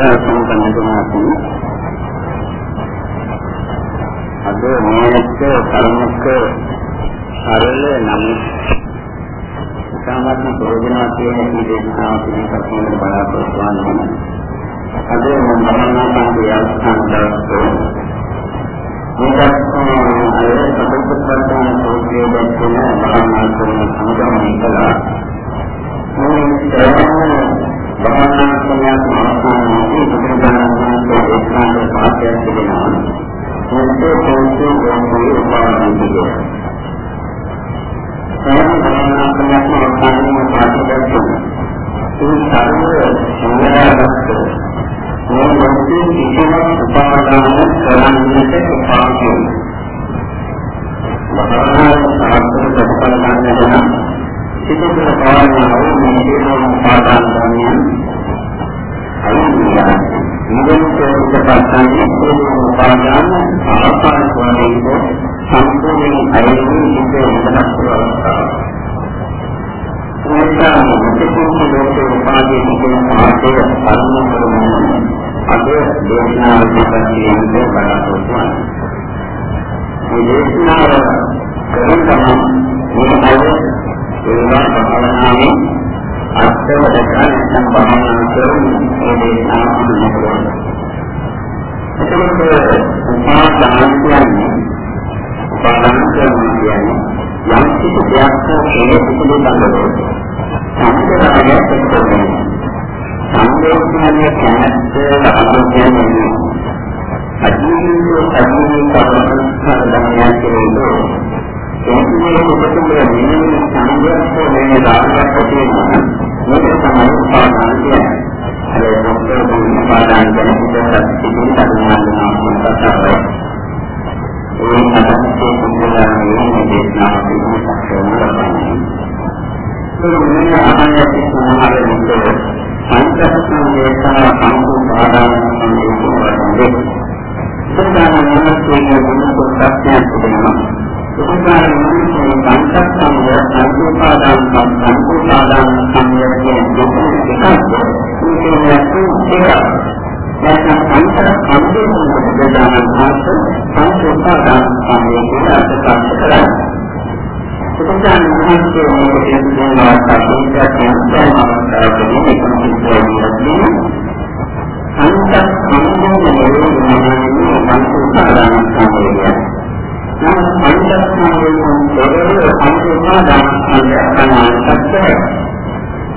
සඳහා සම්පන්න කරනාති අද මේක කර්මක සරල නම්. සාමාන්‍ය ප්‍රයෝජනවත් කියන මේ දේශනාව පිළිබඳව බලාපොරොත්තු වෙනවා අද මම මනෝනාත්මක අවස්ථාවක් දවසේ මේකත් අර සතරපත්තාන සෝත්‍රයේ දැක්වෙන භාවනා කරන සමුදාය කළා මේ භාවනා කරන අවස්ථාවේදී බුදුරජාණන් වහන්සේ දේශනා කළ පාඩයක් තිබෙනවා. මොකද පොන්සේ පොන්සේ උපාදිතය. සෑම භාවනා කරන අවස්ථාවේදී පාඩයක් තිබෙනවා. ඒ සාරය සංග්‍රහයක් මේ මොකද කිසිම උපාදාන කරන්නට උපාදිතය. භාවනා සාර්ථක ප්‍රතිඵල ගන්න සිදුවන භාවනාව මේ හේතුන් පාදාන ධර්මයන් දේශනාව කරන ගමන් මේ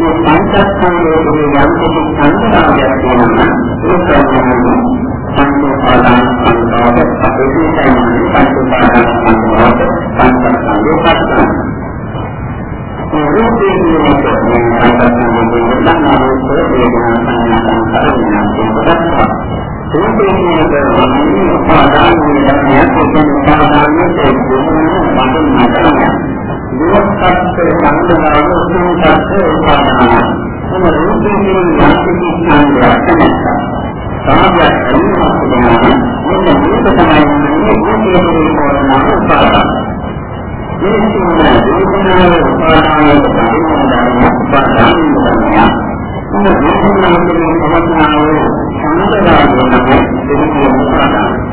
මේ පංචස්කන්ධයේ යම් කිසි සංකල්පයක් තියෙනවා ඒක තමයි පංච උපාදානස්කන්ධය අපේ තියෙන පංච උපාදානස්කන්ධය පංචස්කන්ධය පස්සන. මේ රූපේ කියන එක මේ පංචස්කන්ධයේ ලක්ෂණ රූප වේදනා සංඥා සංකාර විඥාන රූපේකේ උපාදාන නිරණයක් කියන උපාදානයේ දෙන්නේ මතන මතන. දුක්ඛත් සංදරාව සුඛත් උපාදාන. මොන රූපේකේ යක්ති සංදරයක් නැහැ. සාමයක් එන්නත් දෙනවා. මෙන්න මේක තමයි මේ රූපේකේ උපාදාන. මේ සිංහල දේශනාවේ උපාදානයේ පරිණාමය උපාදාන නිරණයක්. මොන රූපේකේ පවත්නාවේ සම්පදායන දෙවියන් ප්‍රදාන.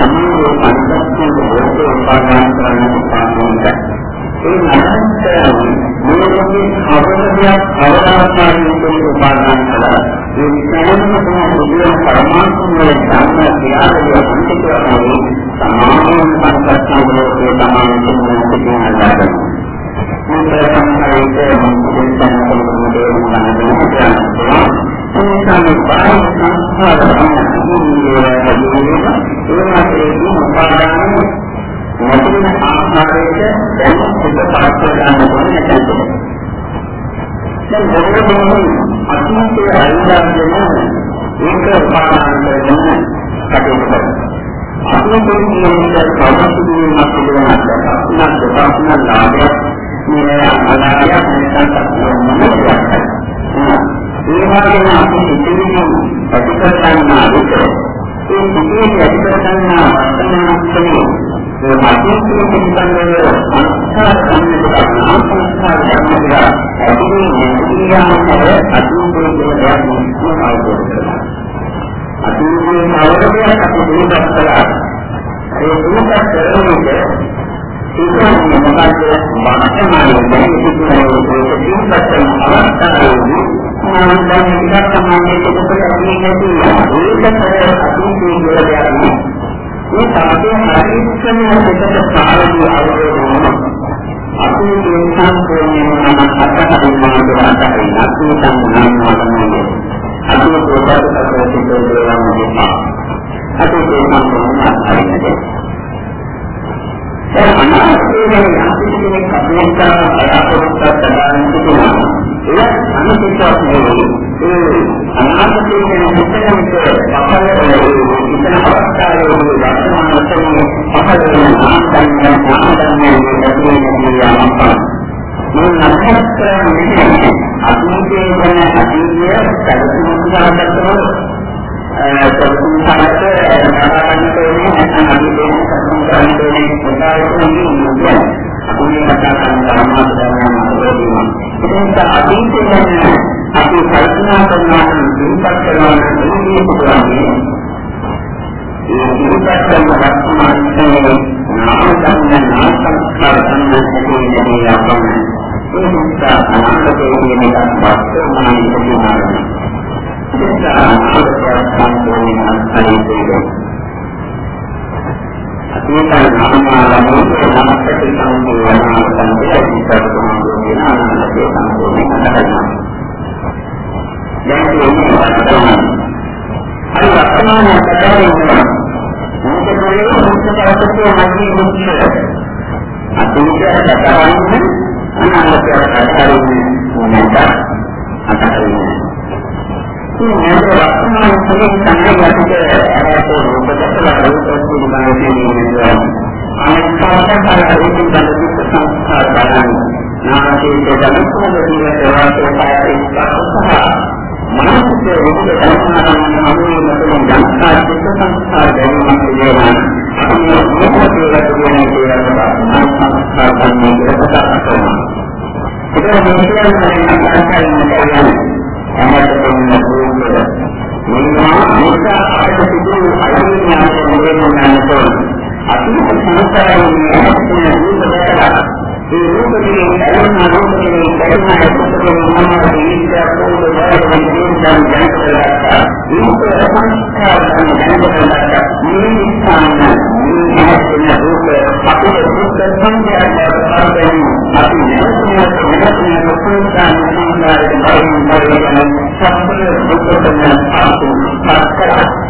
සමානව පරිවර්තන වලට උපාදාන කරන්න උපාදානයි ඒ නැත්නම් මේකේ අවබෝධයක් අවබෝධයෙන් උපාදාන කළා ඒ සෑම කෙනෙකුගේ පරමාර්ථයේ ධර්ම ක්‍රියාවලිය අන්තිකවම සමාන පරිවර්තන වලට තමයි කියන එක සමහර විට මොකද තමයි තේරුම් ගන්න බැහැ. ඒකම බාහිර සංස්කාර මොකද ආකාරයට දැන් සිත පාස්ස ගන්න ඕනේ නැත්නම් දැන් මොකද අතීතයේ අල්ලාගෙන ඒක උපාදාන කරගෙන කටයුතු කරනවා. අතීතයේ කියන්නේ සමස්තීමක් පිළිබඳව අපුණක් දෙපාර්තමේන්ත ලාභයක් මේ අනාගතයක් නැත්නම් සත්‍යයක් ඒ වගේම අපි ඉතිරි ප්‍රතිපත්තන්නා විතර ඒ සිටියේ ප්‍රතිපත්තන්නා වර්තමානයේ ඒ මානසික පිළිබඳව අන්තර සම්මිත ආත්මස්ථාන කරනවා අදිනේ නියාමකව අදිනේ කියලා දෙයක් අවබෝධ කරගන්න. අදිනේ අවබෝධයක් අපි දුරට කළා. ඒ දුරට කරන විට ඒකන්නේ මොකද වාස්තවයේ දැන් සිදුවන ප්‍රතිපත්තන අවස්ථාවේදී මම දැන් ඉස්සත් සමානයේ කොටස අපි නැති ඒක කර අදිනේ කියලා දෙයක් නෙවෙයි. මේ තාපේ හරිස්සම දෙකට සාරදී අවබෝධ වෙනවා. අපි මේ සම්පූර්ණයෙන්ම අත්හරින්න මාර්ගයට අපි සම්මානවන්නේ. අපි පොතකට සැකසිතෝ දරනවා. අපි මේ සම්පූර්ණ අත්හරින්නේ. ඒ අනාත්මයේ යම්කිසි කෙනෙක් අපේක්ෂා අයහපත් සදාන් සිටිනවා. ඒ අනුකම්පාවක් නෙවෙයි. ඒ අනාත්මයේ හිතනක පහළ ඉතන අවස්ථාවේදී වර්තමාන වශයෙන් පහළ වෙන ආන්දන්‍ය ආන්දන්‍ය දෙකේ යමපා මේ නක්ෂත්‍රයන් අතීතයේ වෙන අතීතය සැලසුම්කාරකව සතුන්සාරක නරාගන්න තෝරන්නේ නැත්නම් අතීතයේ සතුන්සාරක තෝරන්නේ උදාහරණයක් නෙවෙයි අපි මේ කතා කරන ධර්මාර්ථයන් ඉතින් අතීතයේ අපි කල්පනා කරනවා නම් ඉන්පත් කරනවා නම් මේ පුරාන්නේ ඉතිපස්සම වර්තමානයේ නාමයන් නාමස්කාර සම්මතයේ යපන ඒ නිසා අනාගතයේ කියන එක වර්තමානයේ තියෙනවා ඒක අනාගතය සම්පූර්ණ අත්හරින්නේ අතරින් මේ වර්තමාන සමයේ සංකේතයක ඇයට රූපදසල රූප පිළිබඳව අනිත්‍යතාවය රූප සංස්කාර බලන නාමයේ දනකෝද දිවට වාසය පායයි මානසික විවිධ ධර්මයන් අනුව මතෙන් යන්තා චිත්ත සංස්කාර දැනීමක් පිළිවෙලන අපි මොකද කියලා කියන්නේ කියලා සංස්කාර ධර්මයන් කියලා කතා කරනවා. ඒක මේ කියන්නේ අන්තර්ජාලයෙන් කියන්නේ අමතකම නුඹේ මොනවා මොකද අපිට සිදු අයිතිඥානයෙන් මොකද අපි සංස්කාරයෙන් අපේ රූප ඒ රූපයේ ඇලෙන රූපයේ දැනෙන රූපයේ මොනවද ඉන්නේ කොහොමද දැනෙන්නේ දැන් දැනගත්තා ඒක සංස්කාර දැනගත්තා මේ ස්ථාන මේ ඇලෙන රූප අපේ රූප සංඥාවක් පාදයෙන් අපි නැවතුනට නැවතුනට සංස්කාර සංස්කාරයෙන් බයින් බයින් සම්පූර්ණ රූපයෙන් පාතු පස්කරා මේකට තියෙන සෑම රූපයක්ම විද්‍යාත්මක දැකගන්න ජාතක පස්සල විද්‍යාත්මක පස්සල මානසික පස්සල සතරපාය දැකගන්න සීතු ලෝකේ දැකගන්න සංස්කාරයේ විභාගමතල නූතනමහා එක්ක සංකේතයක් යන අවබෝධයෙන් ඉස්සරහට ඕන එහෙනම් තියෙන රූපකේ මානසික සංඥා මානසිකාරය සමාධියේ කොටගෙන මේකම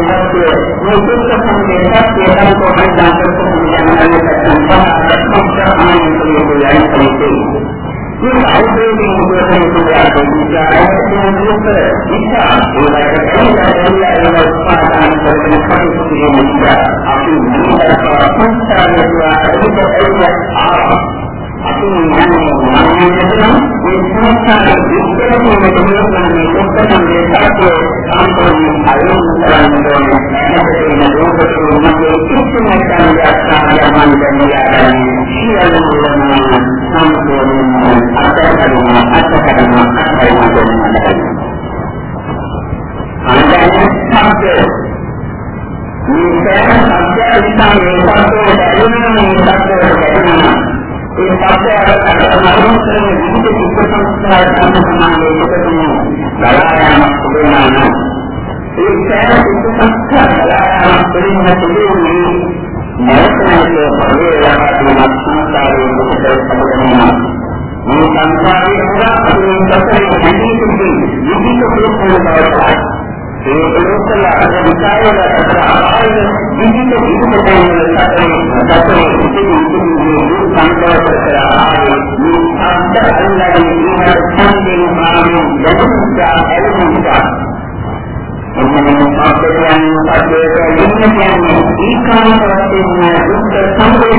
මේ අවබෝධයෙන් උපයන විද්‍යාවේදී දුක ඉච්ඡා ඒකට කියලා එන උත්පාදන කරන කටයුතු කිරීම අපි මේකට සංස්කාරය ඒක ඒක අපි යන්නේ මනෝමය මේ සංස්කාර විස්තර කරන දෙයක් ඔක්කොම මේ සත්‍ය සම්පූර්ණ අයෝන් කරන දෙයක් මේක රෝග සුමගේ කිසිම කාර්යයක් මන්දනියයන් සියලුම සම්පූර්ණ අත්දැකීම අත්දැකීම අත්දැකීම අන්තය මේ සෑම සත්‍යයක් නිසා මේ සත්‍යය දැනෙන මේ සත්‍යය දැනෙනවා ඒ පස්සේ මරණයෙන් විවිධ චිත්ත සංස්කාර සම්පූර්ණයේ එකතුන ගලායම සුබේනාන ඒ සෑම සිදුවන්නේ නැවතනක පරිවර්තනයක් සංස්කාරයේ දුකට සම්බන්ධ මේ සංස්කාරයේ පුරා අපේ සසරේ හැදී සිටින විවිධ ප්‍රශ්න බවට ඒ ලෝකල අද විචාරවල අපායන විවිධ විවිධ දේවල් සැකේ සැකේ ඉතිරි ඉතිරි සංකල්ප කරලා ආයේ මේ අද්ද අල්ලාගේ ඉන්න සංකේම මානෙ යතුන්දා එළුන්දා එන්නම සාපේයයන් සත්‍යයට ඉන්න කියන්නේ ඒකාන්ත වශයෙන් දුක්ඛ සංකේතය මානෙ දුක්ඛ සංකේතය දුක්ඛ අනුකරණය මත අවශ්‍ය සංස්කාරයේ සම්පූර්ණ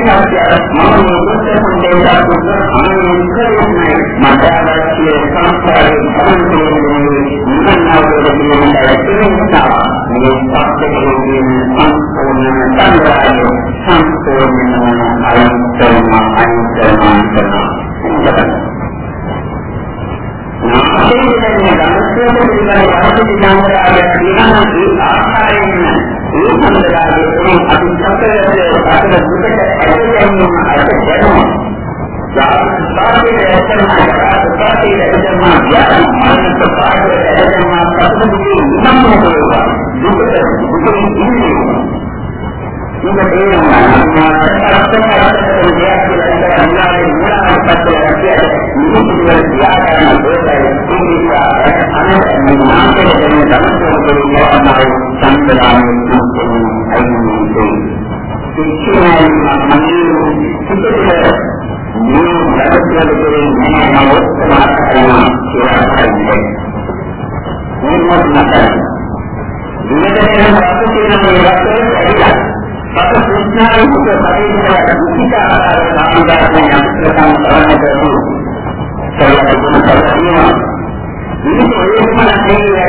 නිවනවල කියන නිසා මේ සත්‍යයේ සම්පූර්ණ සංග්‍රහය සම්පූර්ණම අයිතරම අයිතරම කරනවා නාමයෙන් ගමස්කෝප පිළිබඳ වාසිත ඥානය කියනවා ඒ ආකාරයෙන් ඒ සම්බන්ධතාවයේ අපි සතරේ අතර දුකට ඇදෙන්න අර්ථ කරනවා සාපේක්ෂ ඇතන සාපේක්ෂ ඇතන යාම මානසික පාඩේ ඇතන පසුබිමේ නිමන්තෝවා දුකට දුකින් ඉන්නේ මේක තේරෙනවා අර්ථකථන දෙයක් කියලා අන්ලාගේ මූලාපත්තය ඇතියට නිකුත්වල තියාගන්න ඕනේ ඒක අනේ නාමයේ දෙන ධර්මයෙන් කියනවා සම්ප්‍රදායේ අයිනේ සිච්චුනායි මන්නේ මේ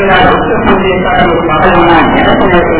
ධර්මයෙන් කියන්නේ නමෝ සමාධිය කියලා කියන්නේ. මේ මොකක්ද? විනදයෙන් රස කියන මේ රසය ඇවිල්ලා. සත සුඥාවේ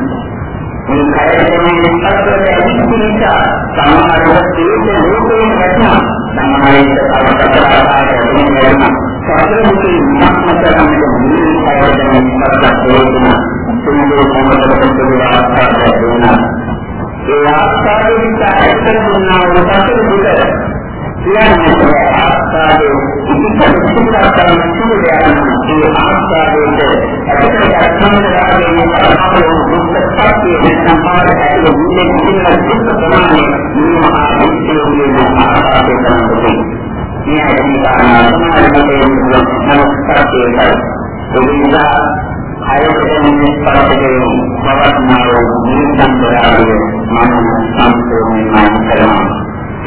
මේ මේ සත්‍යය කියන්නේ මේ නිසා මේ ලබන උත්තර කරන කරන උත්තර ගන්න නැති කියන එක තමයි කියනවා මේ කායයෙන් සත්‍යයට ඇවිත් නිසා සමහරව තේජ ලෝකයෙන් වැටෙනවා සමහරවිට අවසතරාකාරයෙන් වෙනවා සතරමුඛී මක්මතරමිට මුලින් කායයෙන් සත්‍යයට වෙනවා තුන්දේ මොහොතකට දුරාස්කාරය වෙනවා ඒ ආස්කාරයෙන් ඇත්තට දුන්නා වූ සතර කියන්නේ ආස්කාරයේ ඉතිපිටකතරන් සුළුයන් ඒ ආස්කාරයේ ඇත්තට සම්මතයෙන් කරනවෝ දුක්ඛත්වයේ සම්පාද ඇතුළු මුලින් සින්න දුක් ප්‍රමාණය මේ ආදිත්‍යයේ ආස්කාරයේ කරන්නේ මේ අදිකාරණ සමාධියේ නමස්කාරයේ එදිනා ආයතන නිස්පරතේ පවත්නාව නිසංකරාවේ මම සම්පූර්ණයෙන් කරනවා.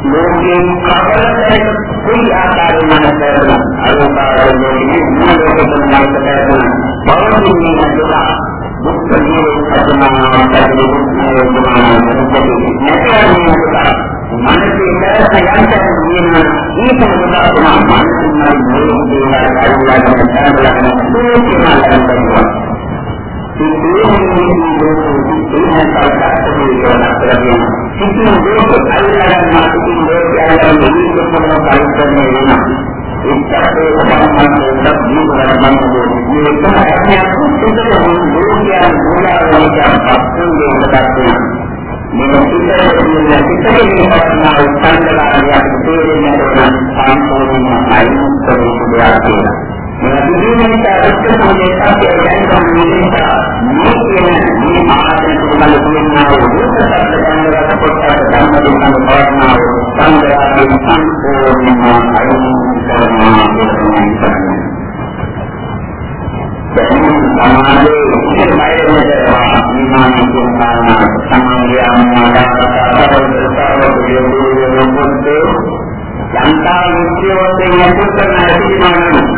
වල පිළිකරන ඉඳලා අවදා සම්මානයෙන් කරන අත්තර මහාන දරේලා බුද්ධින ආන අහල නිවනිවා මේ නකාස්තා කරන ඒ කියන අපේක්ෂාවට නිදාගේ සම්පූර්ණ ඒකම කාටවත් සම්පූර්ණ කරන්නේ මානසික තරන්නේ කාර්යයක් මුදලා ලෝකයෙන් කවරද කුයි ආකාරයෙන් මනසට අරෝපාරෝගී මොනවද කරන බවමින් නේදලා දුක් නිරෝධ සමාන පරිවර්තනය සමාන නැතිවෙනවා මනසේ දැසයන්ට කියන ඊටම උදාහරණ මනසින් මේ දේවල් අල්ලාගෙන කරලා දුක කියලා සිතින් දෝෂ අල්ලගන්න සිතින් දෝෂ අල්ලගන්න මේ කොහොමද පරිස්සමෙන් වෙනවා ඒකේ සම්බන්ධයෙන් ජීවන මනෝ මේ තමයි සුදුසු දෝෂයන්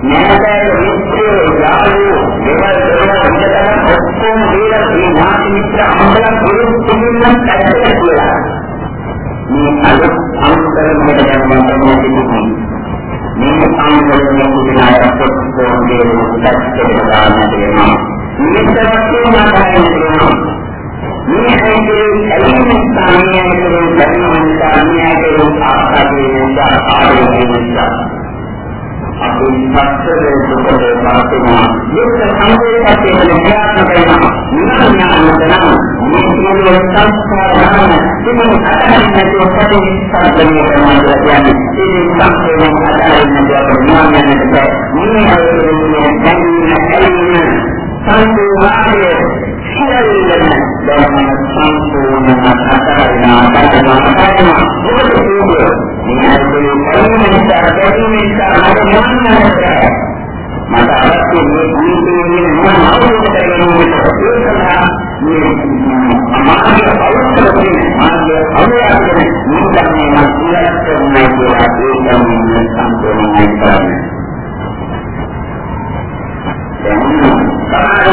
නැවතත් විශ්වයේ යාළුවෝ දේවල් දේවල් විදගෙන ඔක්කොම දේවල් මේ ඥාති මිත්‍ර අම්බලන් ගුරු තුමින් පැත්තට කියලා. මේ අලුත් අනුකරණයට යනවා තමයි මේ ආන්දෝලනයේ කුඩායක් පොත්පත් දේවල් දැක්කේ ගන්න දෙනවා. මේකත් කියනවා මේ ඇයිදේ ඇලෙන ස්ථානයේ කරන ධර්මයන් කාර්යයක ආකාරයෙන් ආරෝපණය අපි සත්‍යයේ සුපදේ මාතුමා දුක්ඛ සංවේගකේ ප්‍රඥාත්මක වෙනවා නිඥානතන මේ සියලු සංස්කාර ධර්ම සිමු අතරින් නැති සත්‍යයේ කරනවා කියන්නේ ඒ සංකේතයෙන් අතරින් නැති ප්‍රඥානයට මේ හේතුවෙන් දැනීම සංකේතය සියල්ලම ධර්ම සම්පූර්ණ අතරයිනා කරනවා මොකද මේ කරුණ නිසා ගැටීම නිසා මට මොනවාද මට අවශ්‍ය මේ ජීවිතයේ මොන අවබෝධ කරගන්න මේ අමාත්‍ය අවශ්‍යකම් මාර්ගය අවශ්‍යකම් මුදන්නේ මතියක් නැහැ කියලා ඒකම සම්පූර්ණයි කරන්නේ දැන්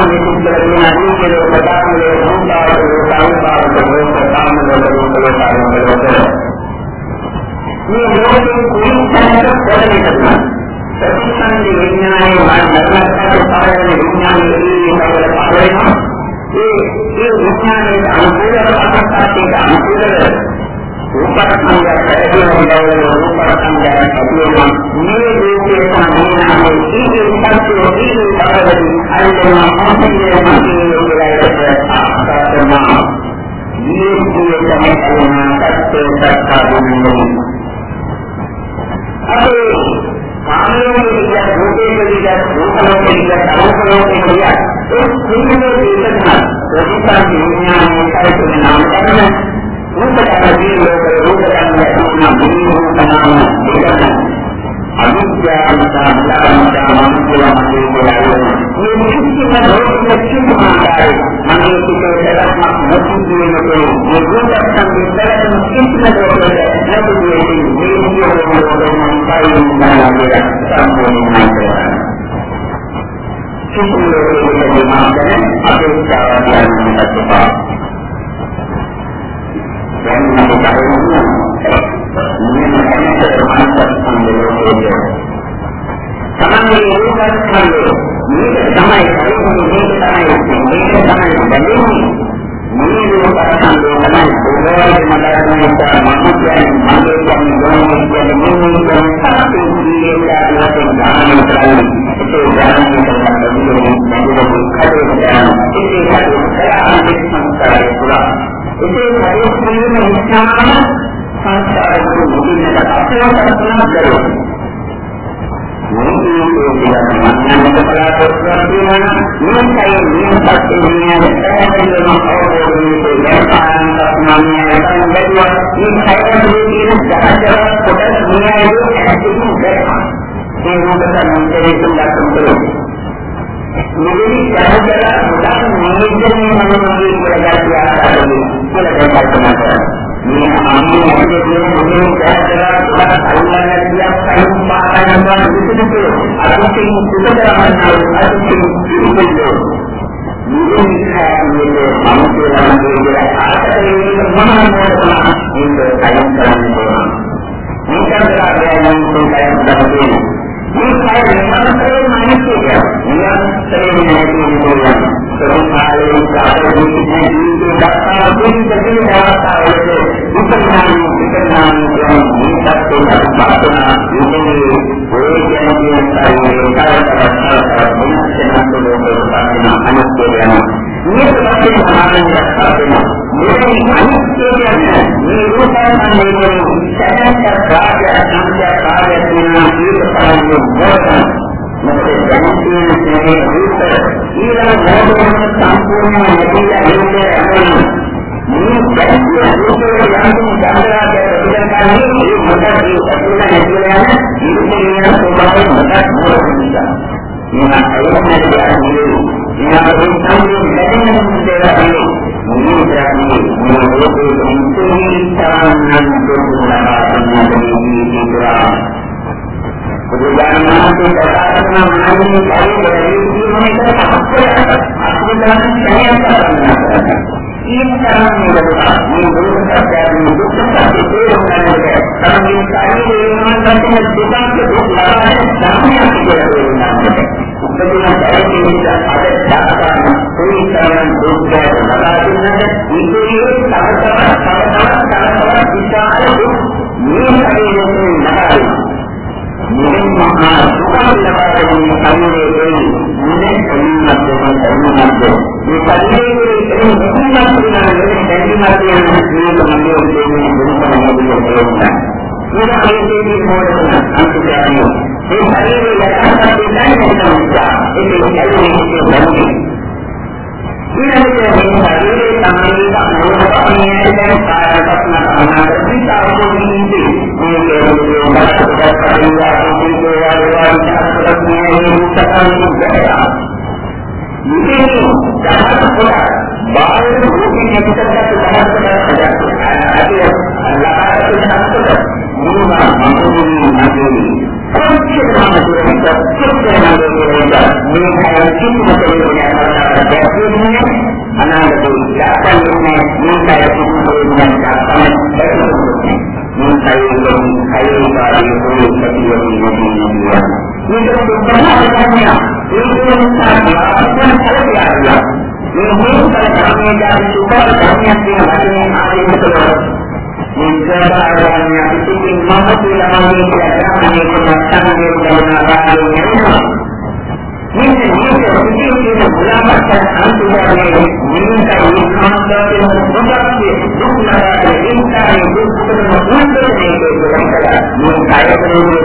මේ කුසල කියන අනිකේ ප්‍රකාශනයේ සම්පාදක සම්පාදක ප්‍රකාශනවල ප්‍රකාශනවල මේ ලෝකයේ කුලින් තැනක පොඩි කරනවා. ප්‍රතිසන්දි විඥානයේ මාර්ගයෙන් පාරවන විඥානයේ ඉන්නවල පාරවෙනවා. ඒ ඒ විඥානයේ අනුකූල අසත්‍යයට අනුකූල රූපස්කන්ධය පැහැදිලිව බවල රූපස්කන්ධය ඇතිවෙනවා. මේ රූපයේ සම්මානයේ ඉන්නේ සත්‍යෝ ඉන්නේ බවලදී අල්ලනවා මොහොතේ මොහොතේ කියලා ආකාරනවා. මේ සියල්ල තමයි සත්‍ය සත්‍ය අපේ කාමයේ විද්‍යා රූපේ විද්‍යා රූපලෝකේ විද්‍යා අරූපලෝකේ විද්‍යා ඒ සිංහලෝ දේශනා ප්‍රතිපද විඥානයේ කායික නාම කරන රූපකරණී ලෝක රූපකරණය කියන බිහිවූ තනාම දෙකක් අවිද්‍යාවන්තා ලබන්තා මනෝලමේ කියලා මේ කිසිම රෝගයක් කිසිමාකාරයි මනෝ සුඛයක් නැති වෙනකොට මේ රූපයන් විතරක් කිසිම රෝගයක් නැති වෙන්නේ මේ සියලුම රෝගයන් කයින් නාමයේ සම්පූර්ණයි කියලා කිසිම රෝගයකට මාර්ගය අපේක්ෂාවක් නැතිව දැන් මම කියනවා තමන්ගේ රූපස්කන්ධය මේක තමයි මේක තමයි මේක තමයි බැඳෙන්නේ මේ රූපස්කන්ධය තමයි බොහෝයි මතරන්නේ මම කියන්නේ මගේ කියන්නේ ගොනුනේ කියන්නේ මේ කියන්නේ සත්‍ය ජීවිතය කියන ගානම කරන්නේ ඒ ගානම කරන්නේ මේ කඩේ කරන ඒ කඩේ කරන්නේ සංස්කාරය පුරා ඒ කඩේ කියන නිසා සංස්කාරක මුලින්ම අපේක්ෂා කරනවා. මේකේ කියන බලාපොරොත්තු වෙන මේකයි මේකත් කියන්නේ පැහැදිලිවම අවබෝධයේ දැනගන්න මන්නේ සංගතිය මේ හැදෙන්නේ කියන ජාතක කොටස් නියමයි ඇතුළු කරනවා. ඒ මොකද මන්දරේ තුලක් කරනවා. මෙවැනි ජාතක කොටස් නියමයි මම මගේ කියලා ගන්න ආකාරයෙන් කියලා කල්පනා කරනවා. මේ අන්නේ අපේ කියන මොකද දැක්කලා ගොඩක් අල්ලන්න කියක් කලින් පාරයන්වා විසිනකෝ අතුකින් සුදරමන්නා අතුකින් සුදුසෝ මුලින්ම මම කියලා කියන ආකාරයෙන් මනෝමය මේක තමයි සමාධිය දක්වන්නේ මේ අනිත්‍ය කියන්නේ මේ රූපයන්ගේ සැලැස්ස කාර්ය සංඛ්‍යා කාර්ය කියන දීර්ඝ කාලයේ මොකක්ද මොකද දැනෙන්නේ මේ රූප ඊළඟ මොහොතේ සම්පූර්ණ නැතිලා ඉන්නේ මේ දැක්කේ රූපේ යන්නේ චන්ද්‍රාගේ ප්‍රතිකරණයේ මේ මොකද ඒ නැතිලා යන ඉන්නේ ස්වභාවය මතක් මොකක්ද මේ අයෝමනට කියන්නේ ඊළඟ සංකේත ලැබෙන දේවල් මේ ප්‍රශ්නේ මේ ලෝකයේ ඉන්නේ තරන්නන් දුන්නා තමයි කියනවා බුදුදානමේ කතා කරන මානසික කාර්යවලදී මේක අපස්සට දුක් ලබන ධර්මයක් කියලා වෙනවා. උපදින කාර්යයේ අද දායකයන් කොයි තරම් දුක් ලබා දුන්නද ඉතිරි තව තව තව තව තව විශාල දුක් මේ කාර්යයේ ලබා මුලින් මහා සුඛ ලබාගෙන කන්නේ මුලින් කලින්වත් කලින්වත් මේ පරිදේ එන මුලින්වත් කියන දැනීමක් කියන මේක මගේ උදේේ දුන්නම මොකද මේක හේතුවේ මොකද අන්තිමට මේ පරිදේ යටහත් දෙන්නේ නැහැ ඒක ඇයි මේක ඊළඟට මේ ශරීරයේ තමයි අනුරපණයේ දැන් කායපත්න අනාගතී අවබෝධින්දී මේ කෙරෙහි මානසික පරිවාරයේ දේවාලේ විචාරකත්වයේ මුත්තකම් මේ දහස් කොට බාහිර රූපී නිකටට දහස් කොට අදී අල්ලාහට දහස් කොට මුලා මතුරුනි නැදී කොච්චරම දුරට කොච්චරම දුරට මේ කය කිසිම කෙනෙකුට දැක්වෙන්නේ අනාගතේ යාපන්නේ මේ කය කිසිම කෙනෙකුට දැක්වෙන්නේ මේ කයෙන් කයෙන් කාර්යය කොහොමද කියන්නේ මේක දුක්ඛ කරන්නේ ඒක නිසා යාපන කලකියා මේ මොකද කරන්නේ දැන් සුඛ ධර්මයක් කියන වචනේ ආරම්භ කරනවා නිස්සාරණය පිටින් මම කියලා මම කියලා ගන්නේ කොහොමද තමයි කියනවා මෙන්න මේක පිටින් කියන මුලාමත් අන්තිමයේ නිවිතයි කාන්දාවේ මොකක්ද දුක්ඛාරයේ ඉන්කාරයේ දුක්ඛන මුන්දේ මේක මේ කායකරේ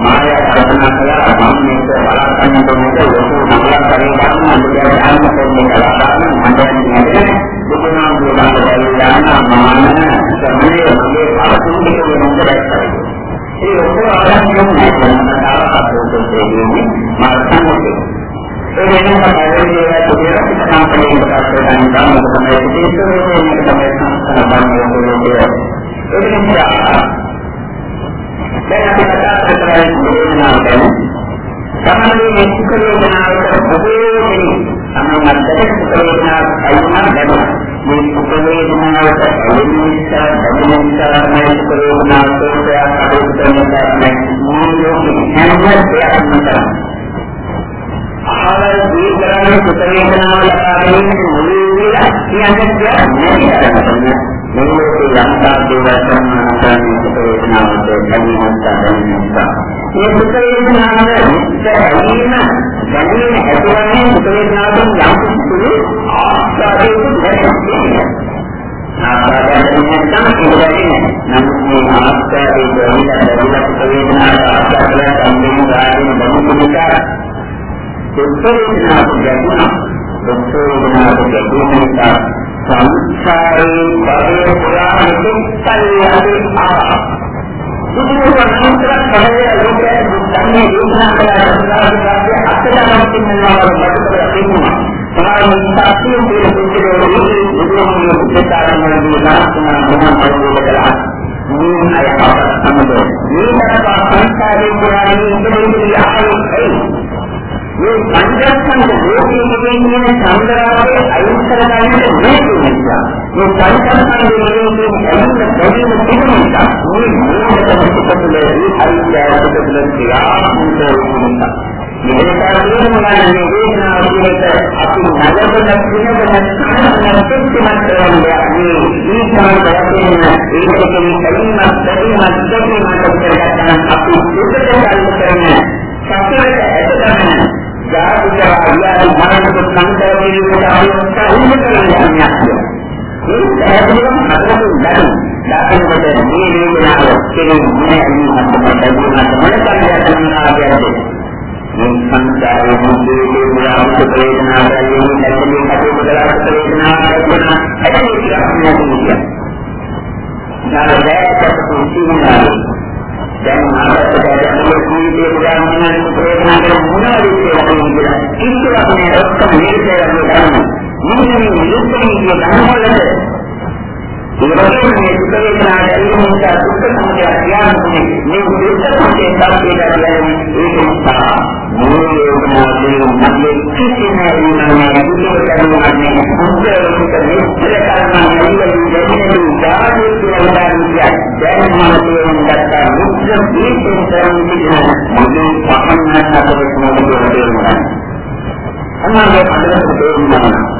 ගලන්නා වූ ධම්ම සත්‍යය දැන් මෙලෙස පිළිවෙල පිළිගන්න මොනවාද කියන කාරණා තුනක් පිළිගන්න මොනවාද අනුපාත ප්‍රධාන දේශනාවක් දෙකක් තියෙනවා මේක පිළිබඳව මොනවද මායා කල්පනා කළා මම මේක බලාපොරොත්තු වෙනකොට ලොකු නමලක් කරේ ගන්න මම දැන් ආන්න කොන්නේ කළා මම දැන් නේද දුකනාම දුකා දාන මාන සම්මේ මගේ අරමුණු දෙක වෙනද දැක්කයි. ඒ ඔක්කොම ආරම්භ කරනවා අපේ දෙන්නේ මාර්ගය. ඒ වෙනම පරිවර්තනය කියලා සම්පූර්ණ කරලා ගන්න තමයි තේරුම් මේක තමයි සංස්කාර බලන්නේ ඒක නිසා දැන් අපි කතා කරන්නේ වේදනාව ගැන. සමහරවිට මේ සුඛ වේදනාවට බොහෝ දෙනෙක් සමහරවිට සුඛ වේදනාවක් අයිනා දැනෙනවා. මේ සුඛ වේදනාවට අයිනිසා දැනෙනවා මේ සුඛ වේදනාවට ප්‍රයක් අඩු කරනවා මේ මොනෝකේ හැම දෙයක්ම කරනවා. ආහාර දී කරන්නේ සුඛ වේදනාව ලබා ගැනීම මුලින් කියලා කියන්නේ නැහැ කරන්නේ. මොනෝකේ යම්තා දේවල් සම්මානයන් සුඛ වේදනාවට දැනෙනවා දැනෙනවා. මේ සුඛ වේදනාව දැනීම දැනීම ඇතිවන්නේ සුඛ වේදනාවෙන් යම් කිසි ආස්වාදයක දැනෙනවා. ආස්වාදයෙන් නැත්නම් ඉඳන්නේ නමුත් මේ ආස්වාදයේ දැනෙන දැනෙන සුඛ වේදනාවට ආස්වාදයෙන් සම්බන්ධ ආදී බඳු නිසා දුක්ඛේනාට ගැටුණා දුක්ඛේනාට ගැටුණා සංසාරේ බය පුරා දුක්ඛය ආ සුදුසුකම් අන්තර පහේ ලෝකයේ ධර්මයේ දේශනා කළා අත්දැකීම් කියනවා වගේ තියෙනවා. සමාජයේ සාක්ෂිය කියන දෙකේ බුදුහාමුදුරුවෝ උපකාරණ දෙනවා මොනවා මොනවා කළා. මේ අය අපතමද මේ තරක සංසාරේ පුරාණී ඉඳලා ආයේ මේ පංචස්කන්ධ ලෝකයේ කියන සංග්‍රහයේ අයින් කරගන්න මේක නිසා මේ පංචස්කන්ධ ලෝකයේ ඇලෙන බැඳීම තිබෙනවා මේ මොනකට පිටකලේ අයියාවකට කියලා මුන්ට මේ කාරණේ මොනවානේ වේදනාව කියලට අපි නගරකට පිනවන නැත්නම් කරන්නේ මේ මේ සමාජයෙන් ඒකකේ කලින්ම දැනීමක් දැකීමක් කරගන්න අපි උදේට කරන්නේ සතරට ඇදගන්න ජාතිකා විද්‍යාවේ මරණක සංකල්පයේ ආයතන උන්නත කරන්නේ ඒ ඇතුළම හතරක් ලැබෙන. දායකවට මේ වේදනාව කෙරෙහි මොනවායි අත්දැකීම් මොනවායි ආකාරයද මේ සංස්කාරයේ මුදේ මුලාවට වේදනාව ගැනීම නැතිව කටයුතු කරලා වේදනාව ගැන ඇති කියලා කියනවා. නාමයෙන් කොහොමද දැන් මාකට දැන් ජීවිතේ පුරාම ප්‍රේරණා කරන මොනවද කියලා කියනවා. කිසිවක් නෑ ඔක්කොම නිරේතයන් කරන්නේ. මොන්නේ නිරුක්තිය ගන්නවලද? ඒ වගේම මේ සුඛ වේදනාට ඒ නිසා දුක්ඛ සමුදය කියන්නේ මේ දුක්ඛ සමුදය තමයි කියන්නේ ඒක නිසා මේ වේදනාවේ මගේ කිසිම විනාමයක් දුක කරනවානේ මුද්දේක නිස්සල කරනවා නෙවෙයි දෙන්නේ ධාතු කියලා කියන්නේ දැන් මම තේරුම් ගත්තා මුද්ද දීපෙන් කරන්නේ මොකද පහන්නට අපේ මොකද වෙන්නේ අන්නගේ අදහස තේරුම් ගන්න ඒ වෙලාව මේ වේදනාවේ තියෙන කැමැත්ත සංදේ ආගේ ඇලෙන සම්පූර්ණ මනසම වේදනාවේ අනුමාත්‍යයක් සම්බන්ධව දැනනවත් තුනේ නිත්‍ය කුද්ධිලෝකේ කාලේ මුක්ති ප්‍රඥාව ගන්න ගන්න දැන් මේ පරිමෝ සංඥා සංස්කාරඥා වලට සංඥා විද්‍යාව සංඥා දැනගන්න කියන්නේ මේක දැක්කට පස්සේ ජීවිතේ අඳුනගන්න ආනන්ද උනා මාතෘ සංඥා කියන්නේ මානසික සමාසඥා කියන්නේ නිර්දේශයක් කටයුතු කරනවා ලෝකසත්‍ය මුලාවෙන් තමයි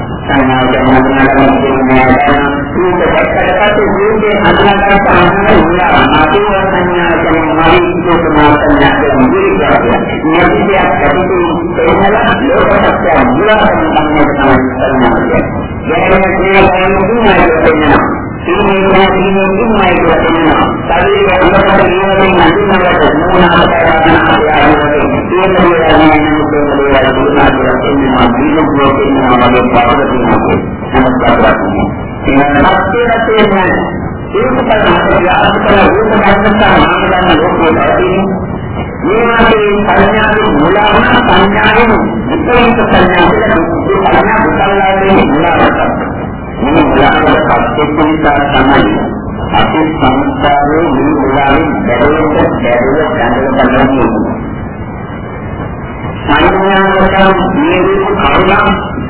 රූප ගන්නතා මානදන්න ලෝකයේ තියෙන්නේ. මේවාගේ සංඥාවේ මුලාවන සංඥාවේ විපරීත සංඥාවල සංඥා බුතල්ලාවේ මුලාවට මේ මුලාවට පත්වෙච්ච නිසා තමයි අපි සංස්කාරයේ මේ මුලාවෙන් බැරෙන්න බැරුව දැනගන්න ගන්නේ. සංඥාවකම් මේ කරුණා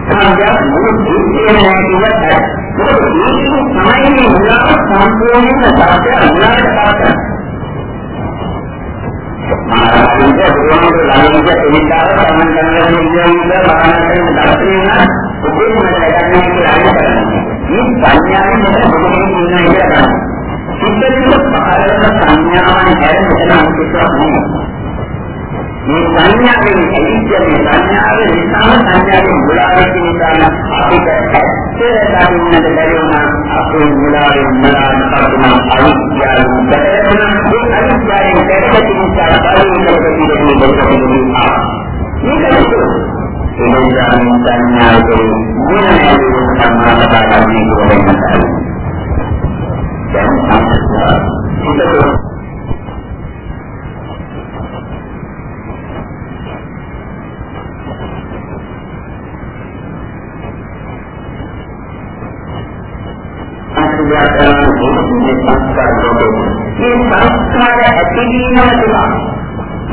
සංඥා මුළු ජීවිතේ නැතිවට මොකද මේ තමයි මේ මුලාව සම්පූර්ණයෙන්ම සත්‍ය මුලාවට පත් මානසික දුරමත ළඟින්ද එනිසා තමයි තමයි කියන්නේ බාහනයෙන් දර්ශනය උපේම දැනගන්න කියලා අනිත් මේ සංඥාවෙන් මෙතන මොකද කියන්නේ කියලා ගන්න. සිද්දක පහළම සංඥාවන් හැර මෙතන අනිත්‍යයක් නෙමෙයි. මේ සංඥාවෙන් ඇලිච්ච මේ සංඥාවේ නිසා සංඥාවේ මුලාවෙච්ච නිසා අපිට ඇත්තට දකින්නට බැරි වුණා අපේ මුලාවෙන් මුලාව පතුනා අවිද්‍යාව බැලුණා ඒ අවිද්‍යාවෙන් දැකපු නිසා බාහිර ප්‍රතිදෙන්නේ දෙකකින් ආ මේක ඒ නිසා සංඥාවේ මුලාවේ සම්මානතා ගන්න කියලා දැන් සංස්කාර ව්‍යාකරණ මේ සංස්කාර ලෝකේ මේ සංස්කාර ඇතිවීම තුළ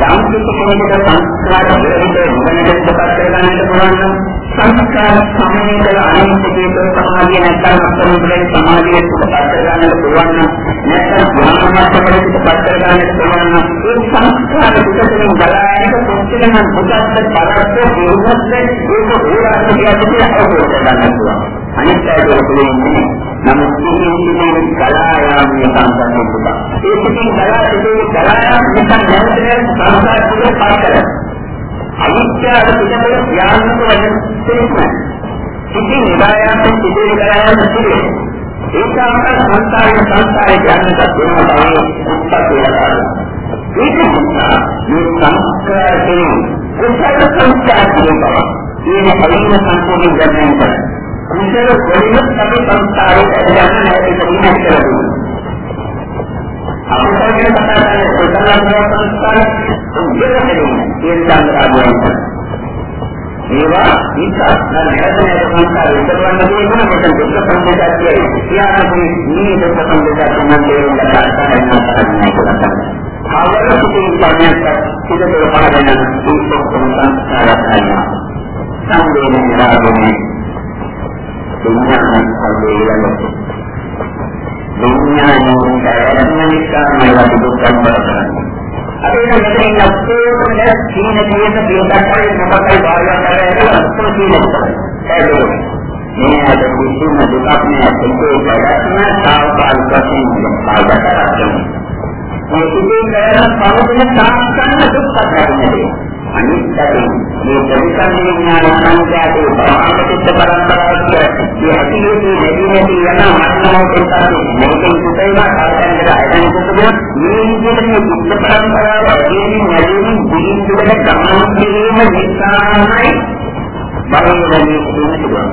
යම් කිසි කෙනෙකුට සංස්කාර දෙවිද මොනකට පත් කරගන්නට පුළුවන් නම් සංස්කාර සමනය කළ අනිත්‍යකේත සමාධිය නැත්නම් අත්දැකීම් සමාධිය පත් කරගන්නට පුළුවන් නම් නැත්නම් ඥානවත් කරගන්නට පත් කරගන්නට පුළුවන් නම් ඒ සංස්කාර පිටතින් ගලායක කොච්චරනම් පුතත් පරස්ත හේතුත් ඒක හේරාට කියන්නේ අවබෝධ කරගන්න පුළුවන් අනිත්‍යය කියන්නේ නමුත් මේ ගලා යාමේ සංසාරේ පුතා. ඒ පිටින් ගලා සිටේ ගලා යාම නිසා නැවතේ සංසාර පුතේ පාකර. අනිත්‍යය පිටතට ඥානක වශයෙන් තේරුම් ඉතින් නිරායයෙන් සිටේ ගලා යාම සිටේ. ඒක අපට සංසාරේ සංසාරේ ඥානක වෙනවා තමයි උත්පත්ති වෙනවා. ඒක නිසා මේ සංස්කාරයෙන් කුසල සංස්කාර කියනවා. මේ අලින සංකෝණය ගන්නවා. කුසල වලින් අපි සංස්කාරයට යන්න නැති කෙනෙක් කරගන්නවා. අපිට කතා කරන්නේ කුසල සංස්කාර උද්දේශයෙන් කියන සංස්කාරයන්. ඒවා ඉස්සත් නැරෙන්නේ සංස්කාර විතරවන්න දෙන්නේ මෙතන දුක්ඛ සංකේතයක් කියයි. ක්‍රියාත්මක මේ දුක්ඛ සංකේතයක් නම් තේරුම් ගන්න කරන්නේ අවර සුඛී සංඥාවක් සිදුතර පහදෙන දුක්ඛ සංස්කාරයක් අයියා. සම්දේන රාගනේ විඥාන සංවේදනය. විඥානයේ දැනගන්නනිකාමයි වදුක්කම් කරන්නේ. අපි මෙතන නැත්නම් සීන කියන පියදක්කයි මොකක්ද බාහිර කරන්නේ අත්තු කියන්නේ. ඒක මේ අද කිසිම දුකක් නෑ ඒකේ ප්‍රයත්න සාවකාලික වශයෙන් බාහිර කරන්නේ. මේ කිසිම කරන පරිදි තාක්ෂණ දුක්ඛ කරන්නේ. අනිත්‍යයෙන් මේ ප්‍රතිසං විඥාන සංඛ්‍යාතේ බාහිර පරම්පරාවට මේ ඇතිවෙන්නේ නැති නැති යන මනෝමෝකෙන් තමයි මේකෙන් සුතේවා කාර්යයන්ට අයතන කුතුහල මේ විදිහට මේ බුද්ධ පරම්පරාව ඇදීමින් නැදීමින් දිගින් දිගට ගමන් කිරීම නිසාමයි බලන්නේ කියන්නේ.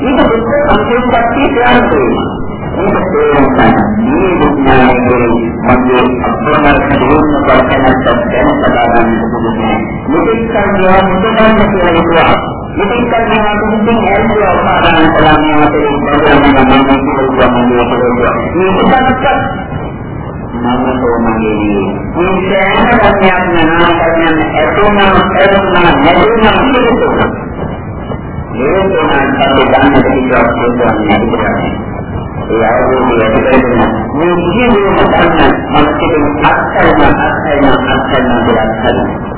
මේක බුද්ධ සංකේතයක් කියන්නේ මේක තේරුම් ගන්න. මේ විඥානයේ මගේ අප්‍රමාණ දිනුන කරකනක් දැන සදා ගන්න පුළුවන්. මෙතෙක් කරනවා මුදගන්න කියලා හිතුවා. මෙතෙක් කරනවා මුදින් ඇල්ලුව අවසාන කළාම අපේ බඳුනම මම කියනවා මම කියනවා. මේකත් මම තෝමගේ මේ සෑම කර්මයක් නාමකරණ ඇතුණා ඇතුණා නැතුණා කියනවා. මේ තුනක් අපි ගන්නට කිව්වා කියන්නේ ඒ අවබෝධය ඇති කරගෙන මේ ජීවිතය ගන්න මනසෙන් අත්හැරන අත්හැරන අත්හැරන කියලා හරි.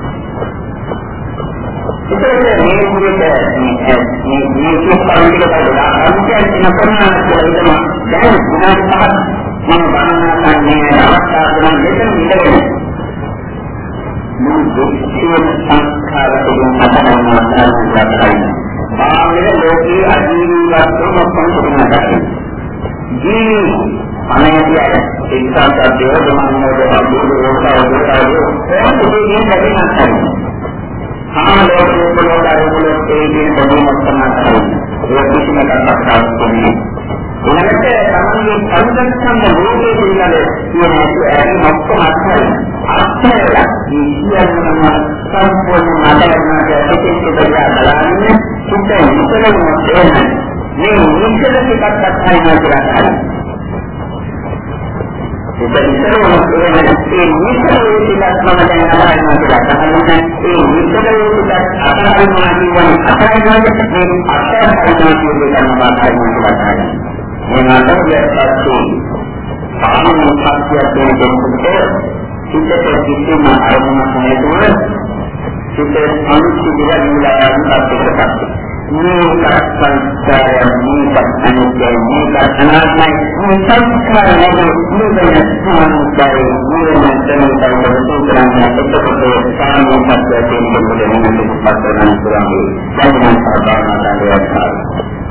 ඒකේ මේ විදිහට මේ මේ මේ පරිණික කරලා අන්තිම නකරන කියලා දැන් විනාඩි පහක් මම ගණනා කරන්නේ අවස්ථාවක් මෙතන ඉඳගෙන මේ දුක්ඛ සංස්කාර තුළින් හටගන්නා ධර්ම බාහිර ලෝකයේ අජීවී වස්තු මොකක්ද කරන්නේ ජීවි අනේතිය එක්සත් දේව ගමනෝද අභිධ රෝගාව දරාවෝ කොහොමද මේ දෙන්නේ නැහැ. සාමාන්‍ය ලෝකවල ආරෝපණය තේජින බොහොමත් තමයි. ඒක කිසිම කතාවක් නෙවෙයි. ඊළඟට තමයි සංදර්ශන ලෝකයේ පිළිබඳ කියන ඇයි මොකක්ද අත්හැරලා අත්හැරලා කියන්නම සම්පූර්ණ මාතෘකාවක් පිටින් පිටලා බලන්නේ සුද්ධ විතරම තේරෙන්නේ මේ නිශ්චල ටිකක් අත්හරිනවා කියලා කියනවා. ඒක ඉතරම කියන්නේ මේ නිශ්චල ටිකක් මම දැන් අත්හරිනවා කියලා කියනවා. ඒ නිශ්චල ටිකක් අත්හරිනවා කියන්නේ අත්හරිනවා කියන්නේ අත්හරිනවා කියන එක මම අත්හරිනවා කියලා කියනවා. මේ මාතෘකාවේ සාමාන්‍ය සත්‍යයක් දෙන කෙනෙකුට සිතේ කිසිම අරමුණක් නැතුව සිතේ අනිත්‍ය විදිහට නිලයන් පත් මේක සංස්කාරය මේක අනිත්‍ය මේක අනාත්මයි මේ සංස්කාර නැති නිවන සංස්කාරය නිවන දැනුම් සූත්‍රයන් එක්කකොට සාමෝ සත්‍යයෙන් දෙන්න දෙන්න පස්සෙන් පුරාවේ දැනුම් සාධාරණ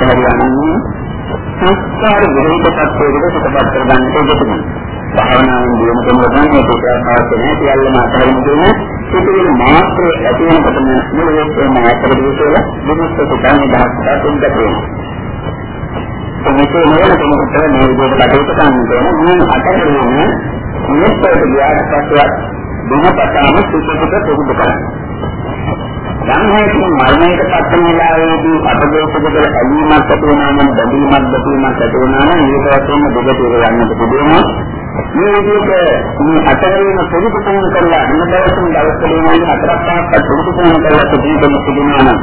කරගන්නවා සංස්කාර විරහිත තත්ත්වයකට සුපපත් කරගන්නට උදෙනවා. භාවනාවෙන් දියුණු කරනවා මේ පිටාපාත නැහැ සියල්ලම අතරින් දෙන සිටින මාත්‍ර ඇති වෙනකොටම මුලයේ මාත්‍ර දිවිසල විමුක්ත සුඛානේ දහස්ට තුන්කට වෙනවා. මේකේ නේද කෙනෙකුට මේ විදිහට කටයුතු කරන්න ඕන මේ අතරින් මෙත්තට ගියාට පස්සේ දිනපතාම සුපපත පුරුදු කරන්න. ධම්මයේ මරණයට පත්වන වෙලාවේදී අපදේශකවල ඇලීමක් ඇති වෙනා නම් බැඳීමක් ඇතිවීමක් ඇති වෙනා නම් ඒක වශයෙන් දෙක දෙක යන්නට පුළුවන්. මේ විදිහට මේ අතරින් පොදු පුතන කරලා අන්න දවසින් දවස් වලින් හතරක් පහක් පොදු පුතන කරලා තිබෙන්න පුළුවන් නම්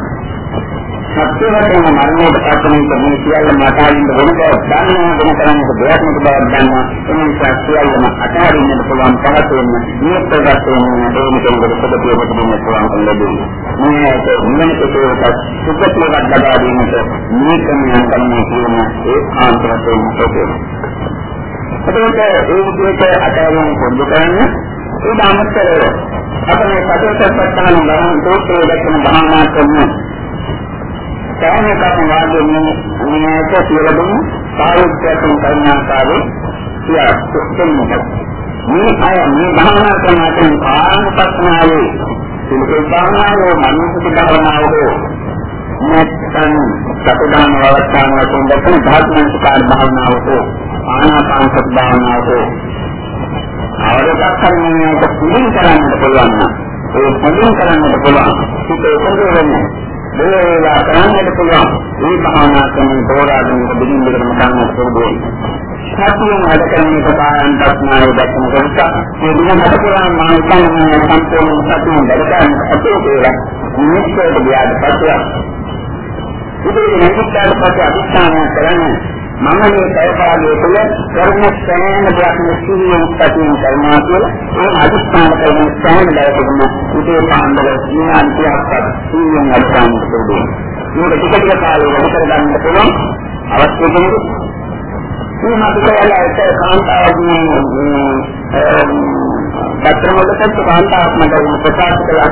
සත්‍ය වශයෙන් මරණයට පත්වන මේ සියල්ල මාතාලින්ද වෙන බව දන්නවා වෙන කරන්නේ දෙයක්මක බවක් දන්නවා. ඒ නිසා සියල්ලම අතාරින්නට පුළුවන් පහත වෙන මේ ප්‍රගත වෙන දෙවි කෙනෙකුට සුබතියකට දෙන්න පුළුවන් ලැබෙන්නේ. මේක මොනකටද සුබතියක් ලබා දීමට මේකම යන්නේ කියන ඒ ආන්තර වශයෙන් හොතේ එතකොට ඒ විදිහට අතාරින්න පොදු කරන්නේ ඒ දාමතරය අපේ සතරපත්තන ගමන් දෝෂය දැක්කම භාවනා කරන සෑම එකක්ම වාගේ මේක කියලා දුන්න සාහිත්‍යයෙන් කරන ආකාරයේ කියා දෙන්නට. මේ අය මේ භාවනා කරන අතරින් ආනපස්නාවේ සිල්කේ භාවනාවේ මනෝසිත භාවනාවේ නැත්නම් සතරදාන අවස්ථාන වශයෙන් දැක්වෙන ධාතුමනස්කාර භාවනාවට ආනාපාන සති භාවනාවට අවරයක් කරන්නට පුළුවන් කරන්නට පුළුවන් නම් ඒ පුළුවන් කරන්නට පුළුවන් සිත එකඟ වෙන්නේ ඒවා කරන්නට පුළුවන්. මේ භාවනා කරන දෝරාගෙන බිඳින් බිඳින් කරන්නට පුළුවන්. සතියෙන් වැඩ කරන එක කායන් දක්නාවේ දක්න කොට මේ දින හද පුරාම මා හිතන්නේ සම්පූර්ණ සතියෙන් වැඩ කරන අපේ කියලා නිශ්චයට ගියාට පස්සේ ඉතින් මේකට පස්සේ අධිෂ්ඨානය කරන්නේ මම මේ කයපාගේ තුළ කර්ම සෑම දෙයක්ම සිහියෙන් සතියෙන් කරනවා කියලා ඒ අදිස්ථාන කරන සෑම දෙයකම උදේ පාන්දර විනාඩියක්වත් සිහියෙන් අධිෂ්ඨාන කරනවා. මේක ටික ටික කාලේ වැඩ කරගන්න පුළුවන් අවශ්‍ය කෙනෙකු මේ මාතෘකාවල ඇත්ත කාන්තාවගේ පත්‍රවලට කාන්තාවක් මට ප්‍රකාශ කළා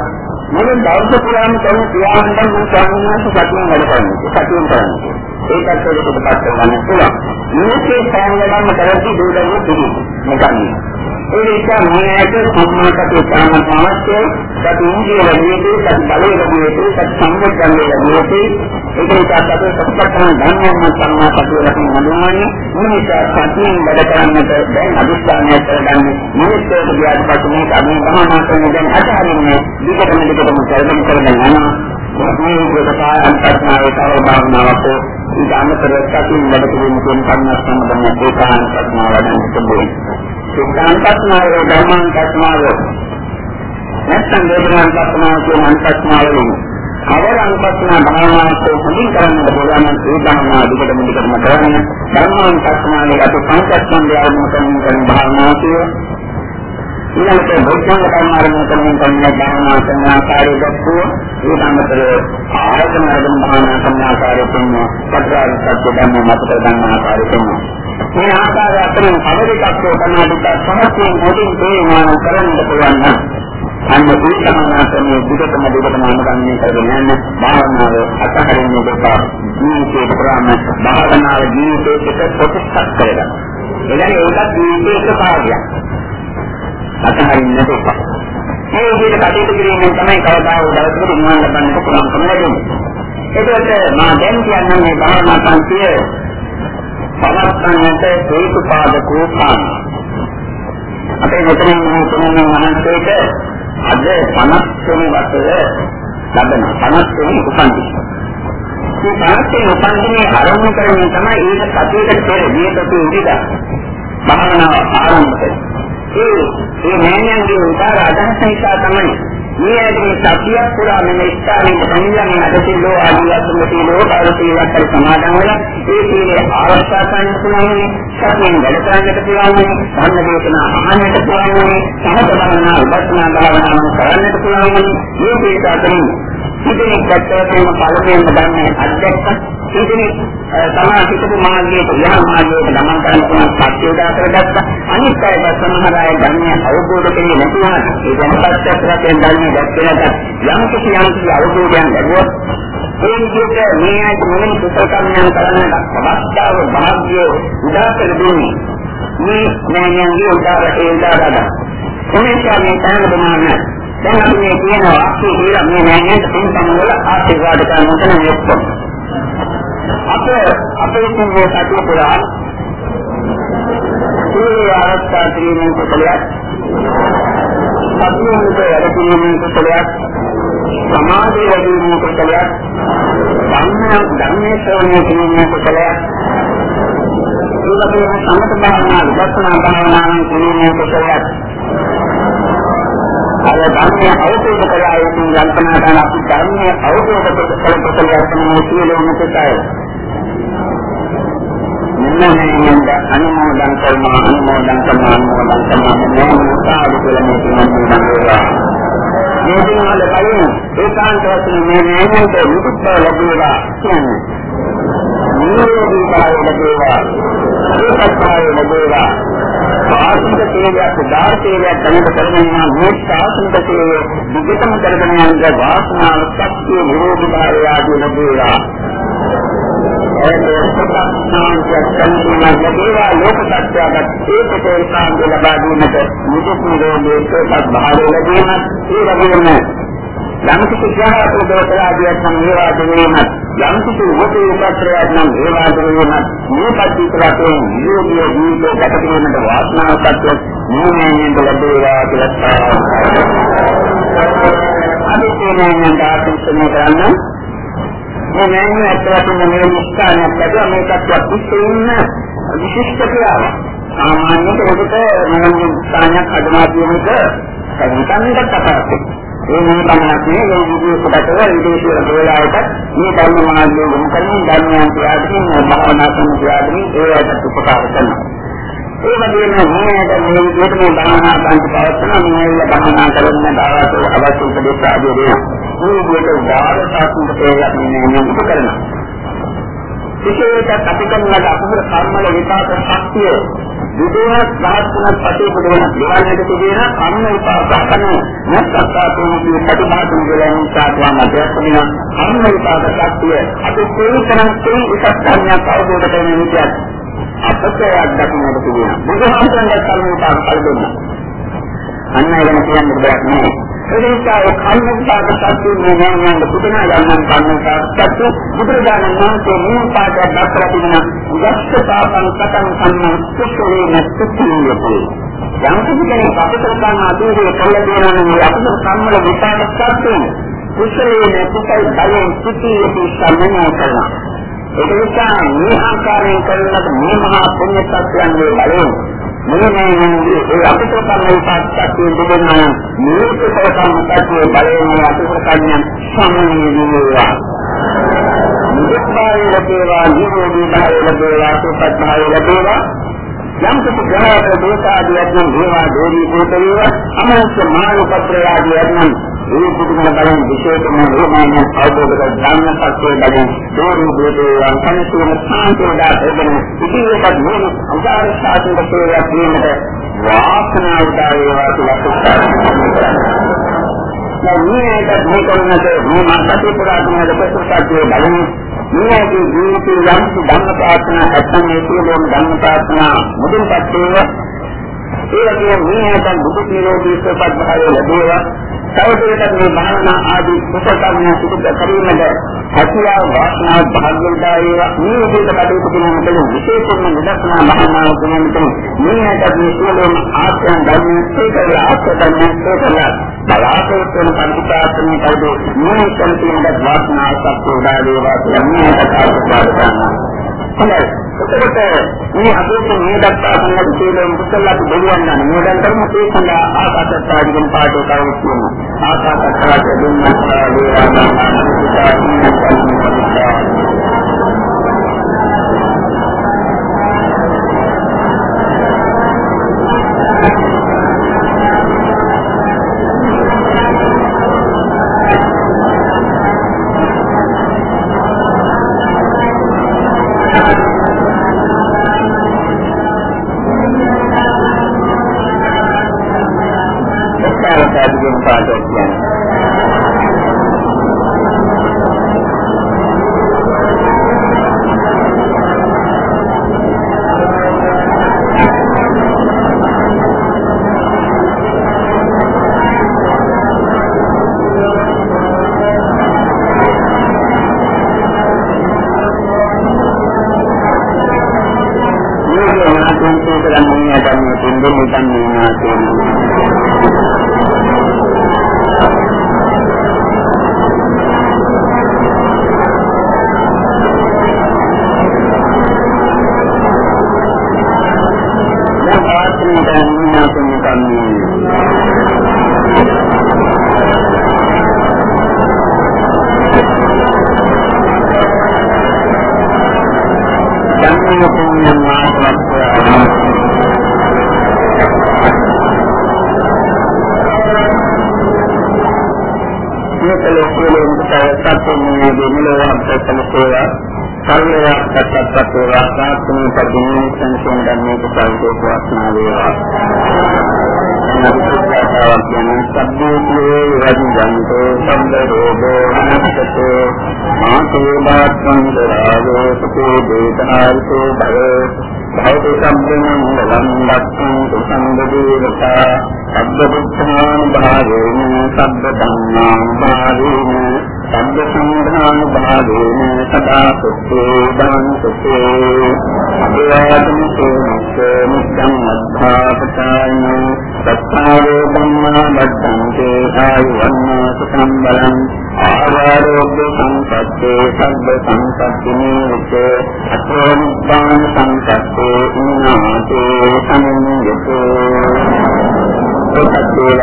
මොන දවස පුරාම කරන ක්‍රියාවන් මම සාමාන්‍යයෙන් සතියෙන් වැඩ කරනවා. සතියෙන් කරනවා. ඒකත් ඒකට පත් කරගන්න පුළුවන්. මේකේ සෑහෙනම කරද්දී දුරදෙන්න පුළුවන්. මොකක්ද? ඒ නිසා මේ ඇට සම්මාකටේ සාමන අවශ්‍ය සතු ඉන්දිය ලැබෙන්නේ සතු බලය ලැබෙන්නේ සතු සම්බන්ධය ලැබෙන්නේ ඒක නිසා සතු සත්‍යකරන ධර්මයන් සම්මාකටේ ලැබෙන මනෝමය මොනිසා සතියෙන් වැඩ කරන්නට දැන් අදිස්ථානය කරගන්න මිනිස්සුන්ට ගියාට පස්සේ මේක අභින භාවනා කරන දැන් අතහරින්නේ විකටම විකටම කරගෙන කරගෙන යනවා මේ විදිහට අන්තර්ඥාවේ තව භාවනාවක් ඊට අමතරව සතියෙන් වැඩ කිරීම කියන කර්මස්ථාන දැන් ඒකාන්තඥාව වැඩි තිබුණේ. ඒකාන්තඥාවේ ධර්මාන්තඥාව නැත්නම් වේදනානුපස්සනාව කියන අනුපස්සනාවලින් අවර අනුපස්සනා භාවනාවට හොඳින් කරන්න පුළුවන් නම් ඒ භාවනාව දිගටම දිගටම කරන්න. ධර්මානුපස්සනාවේ අතු පංචස්කන්ධය අනුමතන කරන භාවනාව කිය ඊළඟට බොද්ධංග කර්මාරම්භ කරන කන්නේ භාවනා කරන ආකාරය දක්වෝ ඊළඟට ආයතන අරගෙන භාවනා කරන ආකාරය තුන පතරාරි සත්‍ය ධර්ම මත කරගන්න ආකාරය තුන මේ ආකාරය අතරින් කවරෙකක් තමයි සමස්තයෙන් මොටින් තේමාන කරන්න පුළුවන් නම් අන්න ඒ සමානාසනේ දුකම දුකම අනුගමනය කරගෙන යන භාවනාව අතහරින්න දෙපා ජීවිතේ පුරාම භාවනාව ජීවිතේට ප්‍රතිස්ථාප කරගන්න. එළැයි ඒකත් ජීවිතේ එක භාගයක්. අතහරින්න දෙපා. මේ විදිහට කටයුතු කිරීමෙන් තමයි කවදා හෝ දවසක නිවන් ලබන්නට පුළුවන්කම ලැබෙන්නේ. එතකොට මා දැන් කියන්නේ මේ භාවනා පන්තිය පවත්වන්නට හේතුපාදකෝ පාන. අපේ මෙතනින් මේ තුන්වෙනි මහන්සියට අද 50 වෙනි වසරේ ලබන 50 වෙනි උපන්දින. මේ 50 වෙනි උපන්දිනේ ආරම්භ කරගෙන තමයි ඒක සතියකට පෙර දීපතු උදිතා භාවනාව ආරම්භ කරන්නේ. ඒ මේ මෑණියන්ගේ උදාර අදහස නිසා තමයි මේ ඇගේ සතිය පුරා මේ ස්ථානයේ සංයමන අදතිලෝ ආදිවාසී සීලෝ කාලසීලක් කර සමාදන් වෙලා ඒ සීලේ ආරක්ෂා කරන්න පුළුවන් සතියෙන් වැඩ කරන්නට පුළුවන් ධර්ම දේශනා අහන්නට පුළුවන් සමත භාවනා විපස්සනා භාවනා කරන්නට පුළුවන්. මේ පිට අතරින් ඉතින් පැත්තටම පළවෙනිම ගන්න අධ්‍යක්ෂ ඉතින් තමා හිතපු මාර්ගයේ ප්‍රධාන මාර්ගයේ ගමන් කරන්න පුළුවන් සත්‍ය උදා කරගත්තා. අනිත් අය සමහර අය ධර්මය අවබෝධ කරගන්නේ නැතුණා ඒ දැනපත්යක් රටෙන් ධර්මය දැක්කලට යම් කිසි යම් කිසි අවබෝධයක් ලැබුවොත් ඒ විදිහට මේ අය මොනින් කුසල කර්මයන් කරන්නට අවස්ථාව භාග්‍ය උදා කර දුන්නේ. මේ නෑනියන්ගේ උදාරට ඒ උදාරට එනිසා මේ තන ප්‍රමාණය දැන් අපි මේ කියන වාක්‍යය කියලා මේ නෑනියන්ට පින් සම්වල ආශිර්වාද කරනකොට නම් ඔක්කොම අප අපේ මේ සතුට පුරා ඒ ආරක්ෂා කිරීමේ කුසලයක්. සතුටුමත් වැඩ කිරීමේ කුසලයක්. සමාධිය වැඩි වීමේ කුසලයක්. ධර්ම ධර්මයේ ශ්‍රවණය කිරීමේ කුසලයක්. ඒ වගේම සමත භාවනා විදර්ශනා භාවනාවෙන් කිරීමේ කුසලයක්. අර ධර්මය අවබෝධ කරලා යුතු යන්ත්‍රණා කරන අපි ධර්මය අවබෝධ කරගන්න කුසලයක් තමයි සියලුම කුසලයි. මෙන්න අනුමෝදන් කරනවා අනුමෝදන් කරනවා අනුමෝදන් කරනවා මේ සාදු කියලා මේ තුනක් නේද මේ දිනවල කලින් ඒකාන්ත වශයෙන් මේ නෑමන්ට විදුත් ලැබේවා කියන්නේ නිරෝධී භාවය ලැබේවා ඒකත් භාවය ලැබේවා ආත්මික සේවයක් උදාර සේවයක් දැනට කරගෙන යන මේ සාසනික සේවය විගතම කරගෙන යන වාසනාව සත්‍ය නිරෝධී භාවය ආදී ලැබේවා ඒ සත්‍යාන්තයක් සම්පූර්ණ ලැබේවා ලෝක සත්‍යයක් ඒකේ සාන්තිය ලබා දීමට නිදුක් නිරෝධී සත්‍ය භාවය ලැබීමත් ඒ වගේම යම් කිසි ඥානක දෝෂාදියක් නම් ඒවා දෙවීමත් යම් කිසි උපතේ උපත්‍රයක් නම් ඒවා දෙවීමත් මේ පටිච්චසමුප්පාදයේ නිරෝධී ජීවිතය ගත කිරීමට වාසනාවක් නියමයෙන් ලැබේවා කියලා අපි කියන්නේ දාර්ශනික කරන්නේ මේ නෑනේ ඇත්තටම මේ මුස්කානක් ලැබුවා මේකත් වස්තුන්න විශිෂ්ට ක්‍රියාවක්. සාමාන්‍යයෙන් ඒකට මම මුස්කානයක් හදනවා කියන එක හිතන්නට කතාවක්. ඒ මොන කමක් නේ මේ විදිහට විදේශීය වේලාවට මේ ධර්ම මාර්ගය යොමු කරමින් ධර්මයන් ප්‍රයත්නින් භාවනා කරන ප්‍රයත්නින් ඒකට උපකාර කරනවා. ඒ වගේම මේකට මේ විදිහට මේ භාවනා කරන්න පවත්වන මේ භාවනා කරන දායක අවශ්‍ය උපදේශ ආදී දෙනවා. මේ විදිහට වාද සාසනික ප්‍රයෝගයක් නෙමෙයි මේක කරනවා. විශේෂයෙන්ම අපි කරන අකුසල කර්මවල විපාක ශක්තිය විදේහත් රහත්තුනත් පටිපදවන දිවන්නට තිබෙන කර්ම විපාක කරන නැත්තාතුන් කියන ප්‍රතිභාසන වලින් සාකවා මැදස්මින කර්ම විපාක ශක්තිය අපි කොයිතරම් කෙනෙක් එකක් ගන්නක් අවබෝධ කරගෙන ඉතිහාස අපට අත්දැකීමකට තිබෙනවා. බුදුහාමුදුරන්ගේ කර්ම විපාක කල්පනා. අන්න ඒකම කියන්න දෙයක් නෑ. ඒ නිසා ඒ කර්මපාද සත්‍ය ඥානයන් පුදුනා යන්නන් කර්මපාද සත්‍ය බුදුරජාණන් වහන්සේ මේ පාඩයක් දක්වලා තිබෙන යක්ෂතාපං සතං සම්මන් සුඛේන සුඛියති යම් කෙනෙක් අපතර ගන්න අදීරේ කළ දෙනා නම් මේ අපතර කම්මල විපාක සත්‍ය කුසලයේ කුසල බලයෙන් සුඛියති සම්මනය කරනවා. ඒක නිසා මේ ආකාරයෙන් කරනකොට මේ මහා පුණ්‍ය සත්‍යයන්ගේ බලයෙන් මේ මේ අපිට කරන පාස්කතිය දෙන්නා මේක කරකම් කටේ බලයෙන් අපිට කරන්නේ සම්මුතිය වේවා නිත්‍යය ලැබේවා නිරෝධී භාවය ලැබේවා සුපත් භාවය ලැබේවා යම් කිසි ග්‍රහක දෝෂාදියක් නම් ඒවා දෝරී භූත වේවා අමනුෂ්‍ය මානව පත්‍රයාදියක් නම් ඒ පිටිකන බලෙන් විශේෂම රෝමාන අවබෝධ කර ඥාන සත්‍යය බලෙන් දෝරී භූත වේවා සම්පූර්ණ සාන්තියදා එබැවින් ඉතිරියට මොන උදාර සාධක සේවයක් වීමට වාසනාව උදා වේවා කියලා මේකට මේ කරනකොට මේ මාතෘ පුරාණ දෙපසුසත්යේ බලන මේකේ ජීවිතේ යම් ධර්ම ප්‍රාර්ථනා නැත්නම් මේ සියලුම ධර්ම ප්‍රාර්ථනා මුදින්පත් වේවා ඒ වගේම මේ නැත්නම් බුදු නිරෝධී සපත් භාවය ලැබේවා. තවදුරටත් මේ භාවනා ආදී කුසල කර්ම සිදු කිරීමද හැකියාව වාසනාව භාග්‍යවන්තය වේවා මේ විදිහට කටයුතු කිරීමට විශේෂයෙන්ම නිදර්ශනා භාවනාව කරනකොට මේ නැත්නම් මේ සියලුම ආශ්‍රයන් ධර්ම සේකලා ආශ්‍රයන් සේකලා බලාපොරොත්තු වන පරිපාලනය කවුද මේ සම්පූර්ණ වාසනාව සත්‍ය උදා වේවා කියලා මේ කතාව කරනවා. හොඳයි. එතකොට මේ අපේ මේ දක්වා සම්මත කියලා මුසල්ලාට බෙදුවන් ගන්න. මේ දැන් කරමු ඒ සඳහා ආකාශත්තාදිකම් පාඩෝ කරුණු කියනවා. ආකාශත්තාට දෙන්නා වේවා වේදනාල්පෝ භය භවතු සම්ප්‍රමං ලම්බක්ඛං සම්බදේවතා සබ්බ බුද්ධාන භාවේන සබ්බ ධම්මාන භාවේන සබ්බ සංඝාන භාවේන සදා සුත්තේ දාන සුත්තේ අභිවාදන සෝමස්ස මුක්ඛං මද්ධාපචායන සත්තාරෝ ධම්මා වද්දන්තේ ආයුවන්නා සුඛං බලං ආවාරෝග්‍ය සංපත්තේ සබ්බ සංපත්තිනේ උච්චේ අතෝ නිබ්බාන සංපත්තේ උන්නාතේ සමිඤ්ඤතෝ සත්‍යෝ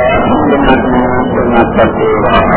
සම්පත්තේ